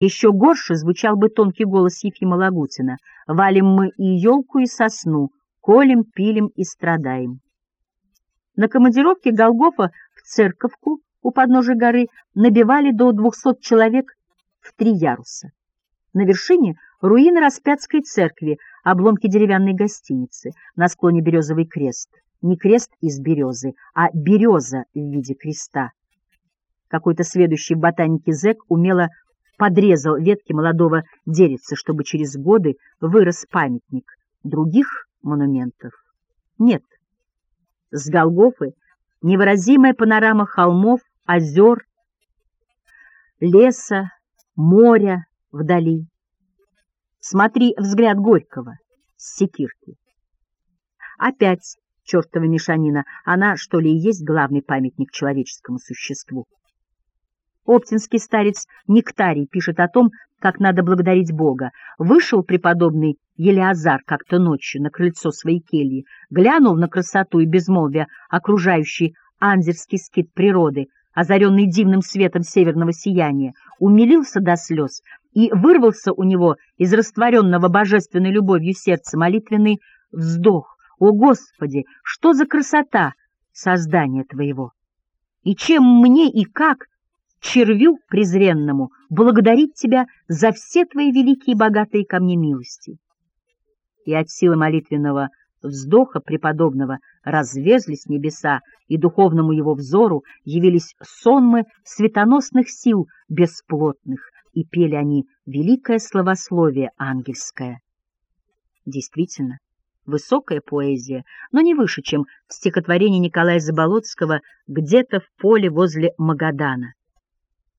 Еще горше звучал бы тонкий голос Ефима Лагутина. «Валим мы и елку, и сосну, колем, пилим и страдаем». На командировке Голгофа в Церковку у подножия горы набивали до двухсот человек в три яруса. На вершине руины Распятской церкви, обломки деревянной гостиницы, на склоне березовый крест. Не крест из березы, а береза в виде креста. Какой-то следующий в ботанике зэк умело подрезал ветки молодого деревца, чтобы через годы вырос памятник. Других монументов нет. С Голгофы невыразимая панорама холмов, озер, леса, моря вдали. Смотри взгляд Горького с секирки. Опять чертова мешанина, она, что ли, и есть главный памятник человеческому существу. Оптинский старец Нектарий пишет о том, как надо благодарить Бога. Вышел преподобный Елеазар как-то ночью на крыльцо своей кельи, глянул на красоту и безмолвие окружающей анзерский скит природы, озаренный дивным светом северного сияния, умилился до слез, и вырвался у него из растворенного божественной любовью сердца молитвенный вздох. «О, Господи, что за красота создания Твоего! И чем мне и как червю презренному, благодарить тебя за все твои великие и богатые ко мне милости. И от силы молитвенного вздоха преподобного разверзлись небеса, и духовному его взору явились сонмы светоносных сил бесплотных, и пели они великое словословие ангельское. Действительно, высокая поэзия, но не выше, чем в стихотворении Николая Заболоцкого «Где-то в поле возле Магадана».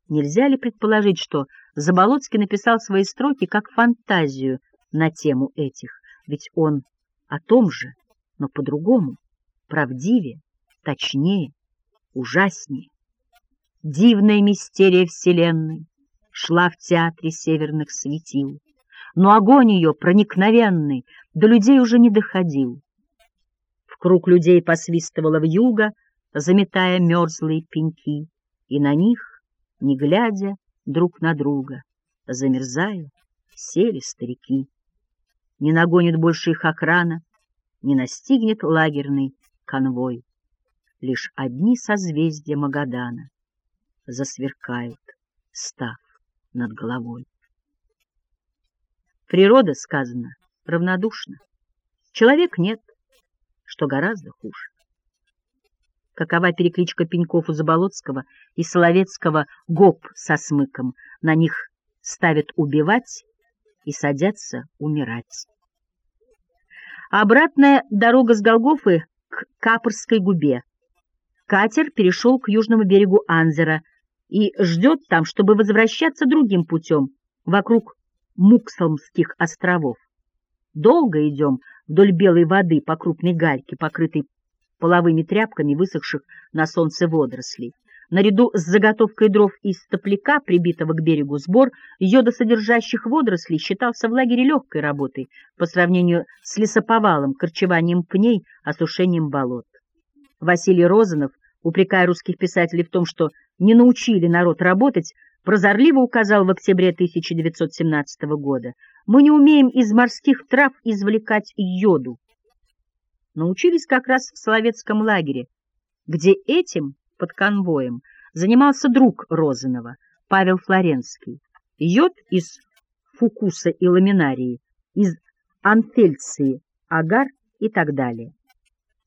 Нельзя ли предположить, что Заболоцкий написал свои строки как фантазию на тему этих, ведь он о том же, но по-другому, правдивее, точнее, ужаснее. Дивная мистерия Вселенной шла в театре северных светил, но огонь ее проникновенный до людей уже не доходил. В круг людей посвистывала вьюга, заметая мерзлые пеньки, и на них не глядя друг на друга, замерзая, сели старики. Не нагонит больше их охрана, не настигнет лагерный конвой. Лишь одни созвездия Магадана засверкают, став над головой. Природа, сказано, равнодушна. Человек нет, что гораздо хуже какова перекличка пеньков у Заболоцкого и Соловецкого «гоп» со смыком. На них ставят убивать и садятся умирать. Обратная дорога с Голгофы к Капорской губе. Катер перешел к южному берегу Анзера и ждет там, чтобы возвращаться другим путем, вокруг Муксалмских островов. Долго идем вдоль белой воды по крупной гальке, покрытой половыми тряпками высохших на солнце водорослей. Наряду с заготовкой дров из топляка, прибитого к берегу сбор, йодосодержащих водорослей считался в лагере легкой работой по сравнению с лесоповалом, корчеванием пней, осушением болот. Василий Розанов, упрекая русских писателей в том, что не научили народ работать, прозорливо указал в октябре 1917 года, «Мы не умеем из морских трав извлекать йоду, научились как раз в Соловецком лагере, где этим, под конвоем, занимался друг Розанова, Павел Флоренский. Йод из фукуса и ламинарии, из анфельции, агар и так далее.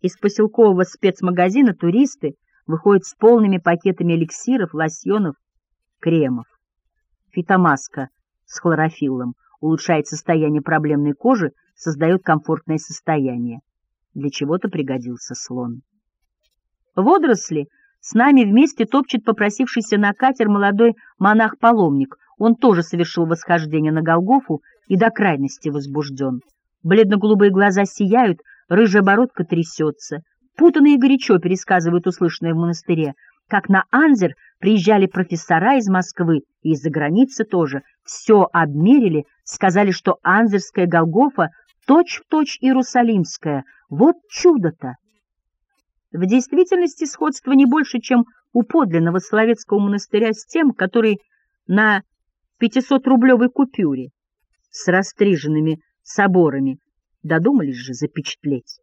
Из поселкового спецмагазина туристы выходят с полными пакетами эликсиров, лосьонов, кремов. Фитомаска с хлорофиллом улучшает состояние проблемной кожи, создает комфортное состояние для чего-то пригодился слон. Водоросли с нами вместе топчет попросившийся на катер молодой монах-паломник. Он тоже совершил восхождение на Голгофу и до крайности возбужден. Бледно-голубые глаза сияют, рыжая бородка трясется. Путанно и горячо пересказывают услышанное в монастыре, как на Анзер приезжали профессора из Москвы и из-за границы тоже. Все обмерили, сказали, что Анзерская Голгофа точь-в-точь точь Иерусалимская. Вот чудо-то! В действительности сходство не больше, чем у подлинного Соловецкого монастыря с тем, который на пятисотрублевой купюре с растриженными соборами додумались же запечатлеть.